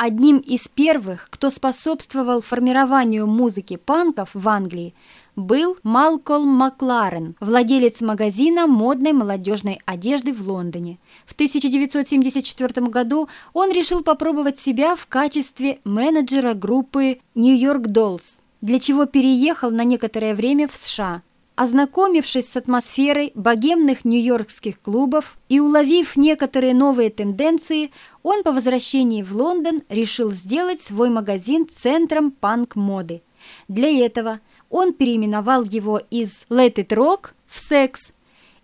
Одним из первых, кто способствовал формированию музыки панков в Англии, был Малкольм Макларен, владелец магазина модной молодежной одежды в Лондоне. В 1974 году он решил попробовать себя в качестве менеджера группы New York Dolls, для чего переехал на некоторое время в США. Ознакомившись с атмосферой богемных нью-йоркских клубов и уловив некоторые новые тенденции, он по возвращении в Лондон решил сделать свой магазин центром панк-моды. Для этого он переименовал его из «Let it rock» в «Секс»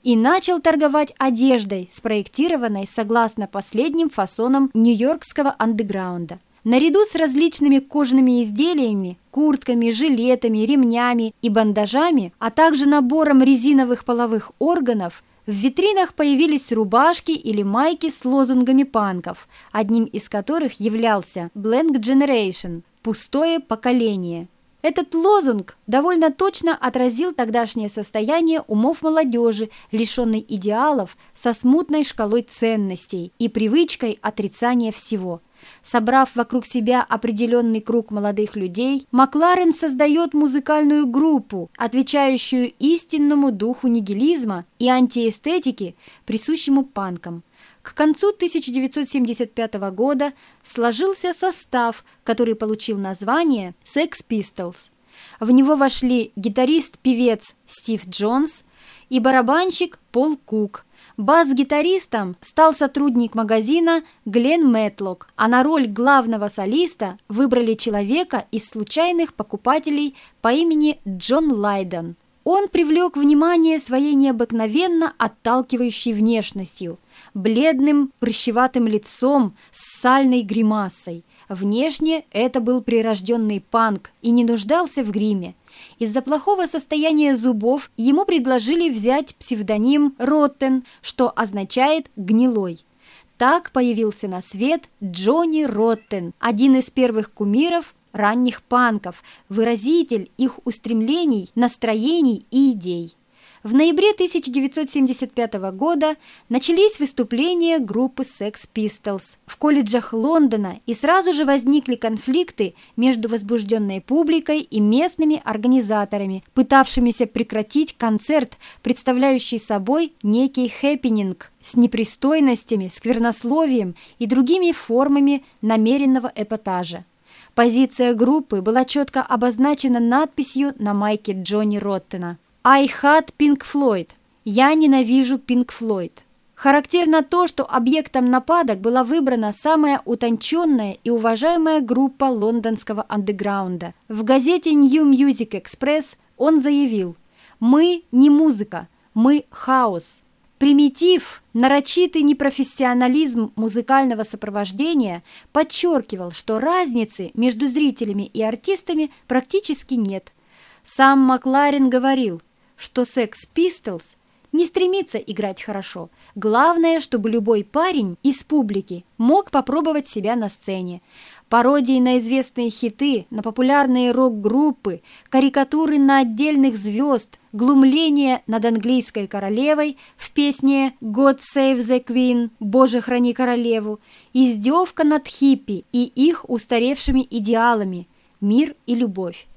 и начал торговать одеждой, спроектированной согласно последним фасонам нью-йоркского андеграунда. Наряду с различными кожаными изделиями, куртками, жилетами, ремнями и бандажами, а также набором резиновых половых органов, в витринах появились рубашки или майки с лозунгами панков, одним из которых являлся «Blank Generation» – «Пустое поколение». Этот лозунг довольно точно отразил тогдашнее состояние умов молодежи, лишенной идеалов, со смутной шкалой ценностей и привычкой отрицания всего – Собрав вокруг себя определенный круг молодых людей, Макларен создает музыкальную группу, отвечающую истинному духу нигилизма и антиэстетики, присущему панкам. К концу 1975 года сложился состав, который получил название Sex Pistols. В него вошли гитарист-певец Стив Джонс и барабанщик Пол Кук – Бас-гитаристом стал сотрудник магазина Глен Мэтлок, а на роль главного солиста выбрали человека из случайных покупателей по имени Джон Лайден. Он привлек внимание своей необыкновенно отталкивающей внешностью, бледным прыщеватым лицом с сальной гримасой. Внешне это был прирожденный панк и не нуждался в гриме. Из-за плохого состояния зубов ему предложили взять псевдоним Роттен, что означает «гнилой». Так появился на свет Джонни Роттен, один из первых кумиров ранних панков, выразитель их устремлений, настроений и идей. В ноябре 1975 года начались выступления группы Sex Pistols в колледжах Лондона и сразу же возникли конфликты между возбужденной публикой и местными организаторами, пытавшимися прекратить концерт, представляющий собой некий хэппенинг с непристойностями, сквернословием и другими формами намеренного эпатажа. Позиция группы была четко обозначена надписью на майке Джонни Роттена – I hate Pink Floyd. Я ненавижу Pink Floyd. Характерно то, что объектом нападок была выбрана самая утонченная и уважаемая группа лондонского андеграунда. В газете New Music Express он заявил «Мы не музыка, мы хаос». Примитив, нарочитый непрофессионализм музыкального сопровождения подчеркивал, что разницы между зрителями и артистами практически нет. Сам Макларен говорил – что Sex Pistols не стремится играть хорошо. Главное, чтобы любой парень из публики мог попробовать себя на сцене. Пародии на известные хиты, на популярные рок-группы, карикатуры на отдельных звезд, глумление над английской королевой в песне «God Save the Queen» «Боже, храни королеву», издевка над хиппи и их устаревшими идеалами «Мир и любовь».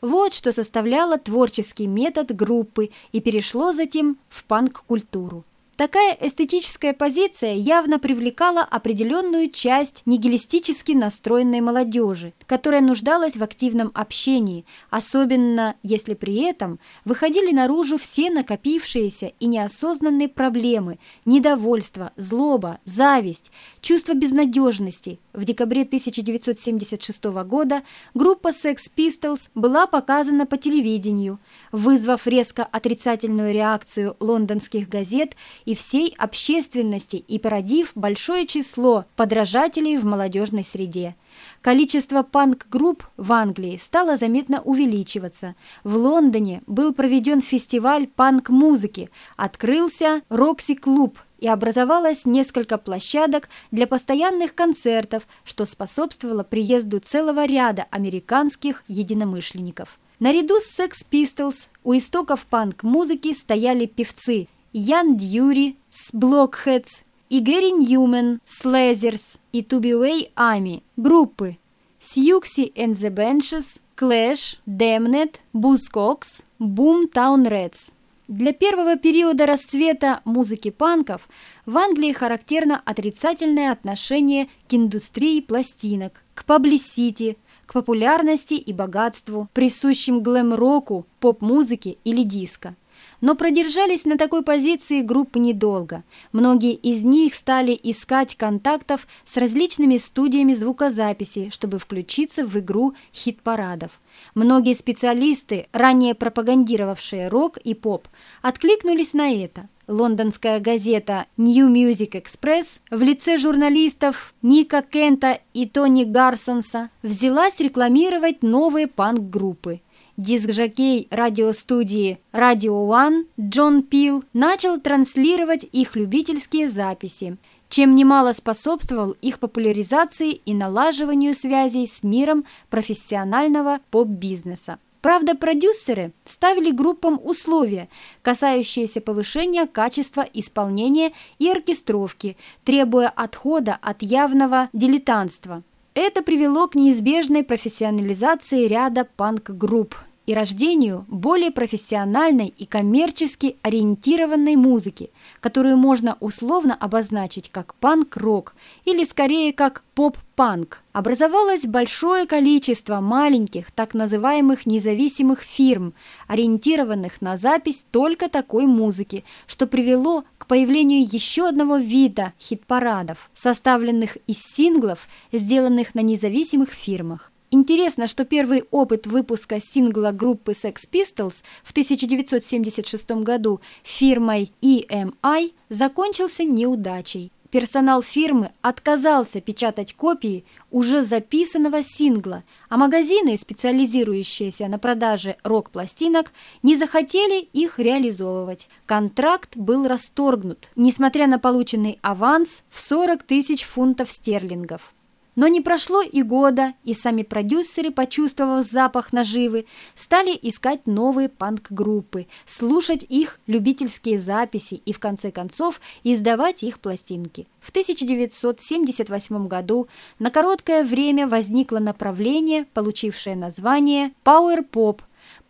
Вот что составляло творческий метод группы и перешло затем в панк-культуру. Такая эстетическая позиция явно привлекала определенную часть нигилистически настроенной молодежи, которая нуждалась в активном общении, особенно если при этом выходили наружу все накопившиеся и неосознанные проблемы, недовольство, злоба, зависть, чувство безнадежности. В декабре 1976 года группа Sex Pistols была показана по телевидению, вызвав резко отрицательную реакцию лондонских газет и всей общественности и породив большое число подражателей в молодежной среде. Количество панк-групп в Англии стало заметно увеличиваться. В Лондоне был проведен фестиваль панк-музыки, открылся Рокси-клуб и образовалось несколько площадок для постоянных концертов, что способствовало приезду целого ряда американских единомышленников. Наряду с Sex Pistols у истоков панк-музыки стояли певцы Ян Дьюри с Blockheads и Гэри Ньюмен, Слезерс и Тубиуэй Ами, группы Сьюкси and the Benches, Clash, Damned, Buzzcocks, Boomtown Reds. Для первого периода расцвета музыки панков в Англии характерно отрицательное отношение к индустрии пластинок, к паблисити, к популярности и богатству, присущим глэм-року, поп-музыке или диско. Но продержались на такой позиции группы недолго. Многие из них стали искать контактов с различными студиями звукозаписи, чтобы включиться в игру хит-парадов. Многие специалисты, ранее пропагандировавшие рок и поп, откликнулись на это. Лондонская газета New Music Express в лице журналистов Ника Кента и Тони Гарсонса взялась рекламировать новые панк-группы. Диск-жокей радиостудии Radio One Джон Пил начал транслировать их любительские записи, чем немало способствовал их популяризации и налаживанию связей с миром профессионального поп-бизнеса. Правда, продюсеры ставили группам условия, касающиеся повышения качества исполнения и оркестровки, требуя отхода от явного дилетантства. Это привело к неизбежной профессионализации ряда панк-групп и рождению более профессиональной и коммерчески ориентированной музыки, которую можно условно обозначить как панк-рок или скорее как поп-панк. Образовалось большое количество маленьких, так называемых независимых фирм, ориентированных на запись только такой музыки, что привело появлению еще одного вида хит-парадов, составленных из синглов, сделанных на независимых фирмах. Интересно, что первый опыт выпуска сингла группы Sex Pistols в 1976 году фирмой EMI закончился неудачей. Персонал фирмы отказался печатать копии уже записанного сингла, а магазины, специализирующиеся на продаже рок-пластинок, не захотели их реализовывать. Контракт был расторгнут, несмотря на полученный аванс в 40 тысяч фунтов стерлингов. Но не прошло и года, и сами продюсеры, почувствовав запах наживы, стали искать новые панк-группы, слушать их любительские записи и, в конце концов, издавать их пластинки. В 1978 году на короткое время возникло направление, получившее название «Power Pop»,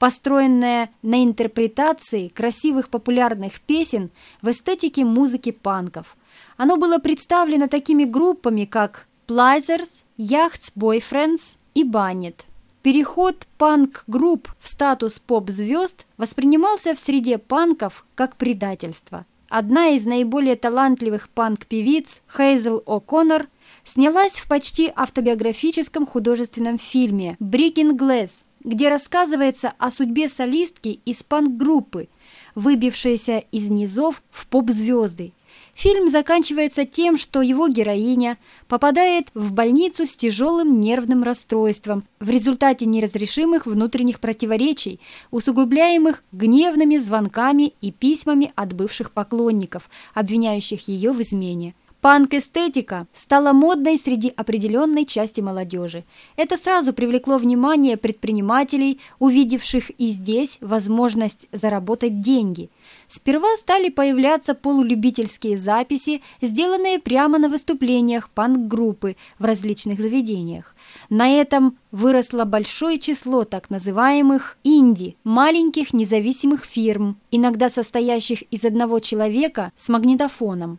построенное на интерпретации красивых популярных песен в эстетике музыки панков. Оно было представлено такими группами, как Pleasers, Yachts Boyfriends и Banned. Переход панк-групп в статус поп-звезд воспринимался в среде панков как предательство. Одна из наиболее талантливых панк-певиц, Хейзел О'Коннор, снялась в почти автобиографическом художественном фильме «Breaking Glass», где рассказывается о судьбе солистки из панк-группы, выбившейся из низов в поп-звезды. Фильм заканчивается тем, что его героиня попадает в больницу с тяжелым нервным расстройством в результате неразрешимых внутренних противоречий, усугубляемых гневными звонками и письмами от бывших поклонников, обвиняющих ее в измене. Панк-эстетика стала модной среди определенной части молодежи. Это сразу привлекло внимание предпринимателей, увидевших и здесь возможность заработать деньги. Сперва стали появляться полулюбительские записи, сделанные прямо на выступлениях панк-группы в различных заведениях. На этом выросло большое число так называемых «инди» – маленьких независимых фирм, иногда состоящих из одного человека с магнитофоном.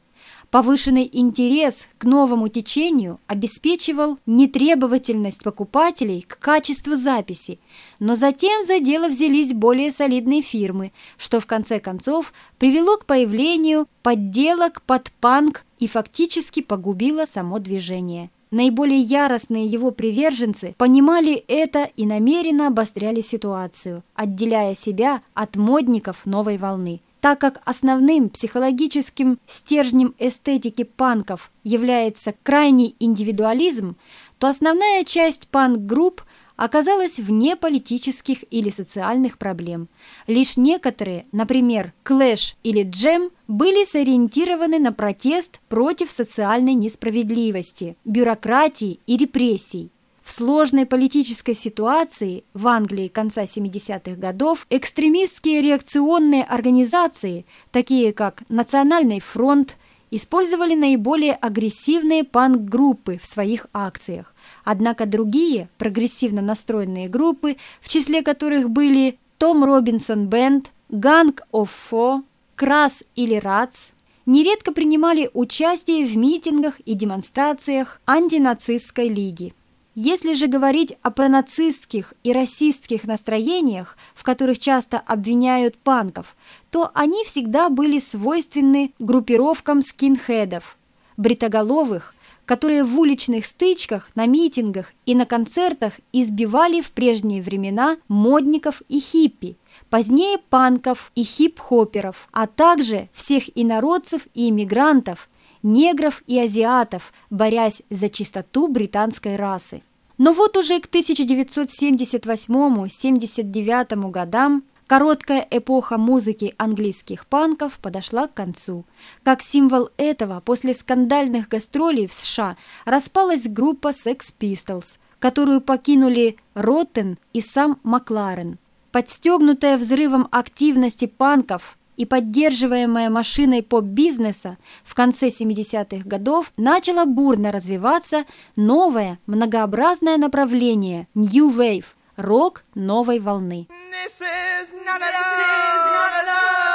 Повышенный интерес к новому течению обеспечивал нетребовательность покупателей к качеству записи, но затем за дело взялись более солидные фирмы, что в конце концов привело к появлению подделок под панк и фактически погубило само движение. Наиболее яростные его приверженцы понимали это и намеренно обостряли ситуацию, отделяя себя от модников новой волны. Так как основным психологическим стержнем эстетики панков является крайний индивидуализм, то основная часть панк-групп оказалась вне политических или социальных проблем. Лишь некоторые, например, Clash или Джем, были сориентированы на протест против социальной несправедливости, бюрократии и репрессий. В сложной политической ситуации в Англии конца 70-х годов экстремистские реакционные организации, такие как Национальный фронт использовали наиболее агрессивные панк-группы в своих акциях. Однако другие прогрессивно настроенные группы, в числе которых были Том Робинсон Бенд, Gang of Four, Крас или Рац, нередко принимали участие в митингах и демонстрациях антинацистской лиги. Если же говорить о пронацистских и расистских настроениях, в которых часто обвиняют панков, то они всегда были свойственны группировкам скинхедов, бритоголовых, которые в уличных стычках, на митингах и на концертах избивали в прежние времена модников и хиппи, позднее панков и хип-хоперов, а также всех инородцев и иммигрантов, негров и азиатов, борясь за чистоту британской расы. Но вот уже к 1978-79 годам Короткая эпоха музыки английских панков подошла к концу. Как символ этого, после скандальных гастролей в США распалась группа Sex Pistols, которую покинули Роттен и сам Макларен. Подстегнутая взрывом активности панков и поддерживаемая машиной поп-бизнеса в конце 70-х годов начало бурно развиваться новое многообразное направление New Wave – рок новой волны. This is not a love.